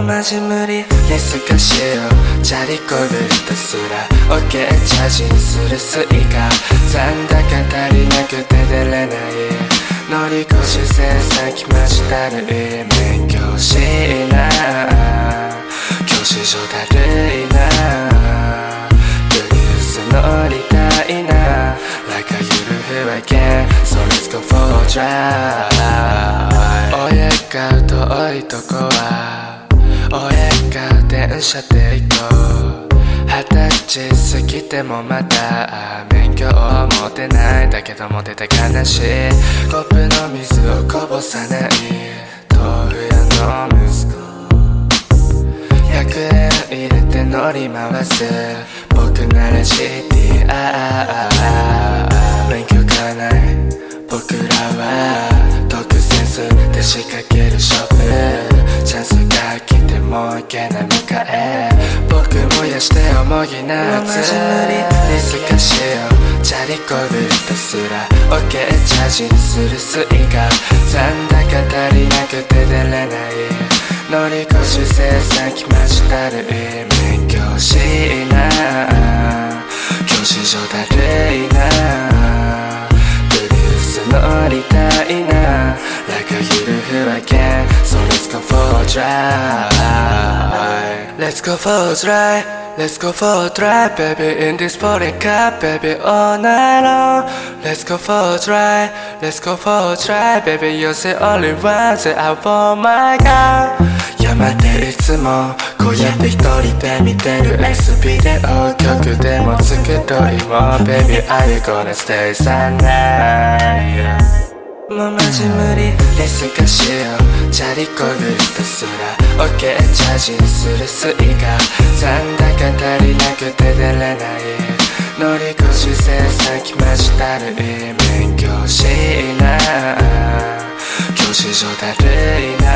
뭐 마지막이 리스카시요 자리 꼴을 떠쓰라 어깨에 차진 스르스이가 산다가 다리나 그대들의 나이 너리 거실 세상 기마치 다른 의미 교시나 교시 조다르이나 그리스 너리 다이나 Like I you to who I can So let's go for a drive 親が遠いとこは親が電 車で行こう。二十歳過ぎてもまだ免許を持てないだけどモテた悲しい。コップの水をこぼさない。豆腐屋の息子。100円入れて乗り回す僕なら CT ああ免許がない。僕らは特センスで仕掛ける勝負チャンスが来てもい。けない。迎え僕燃やして思い。なつリスカしようチャリコルとすら OK チャージにするスイが残高足りなくて出れない。乗り越し生産来ましたる免許しい。な教師所だるい。なブルース乗りたい。な Like a you who I can So drive Let's go for a drive Let's go for a drive, baby, in this foreign car, baby, all night long. Let's go for a drive, let's go for a drive, baby, you're the only one that I want my car. 山でいつもこうやって一人で見てる X ビデオ曲でも作っといも Baby, are you gonna stay tonight? もう マジ無理レスがしよう。チャリコルとすら OK チャージするスイが残高足りなくて出れな。い乗り越し生産来ましたる免許しいな。教師所だるいな。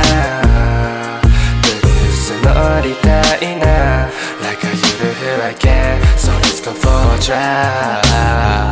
ブルース乗りたいな。Like a you who I can So let's go for a drive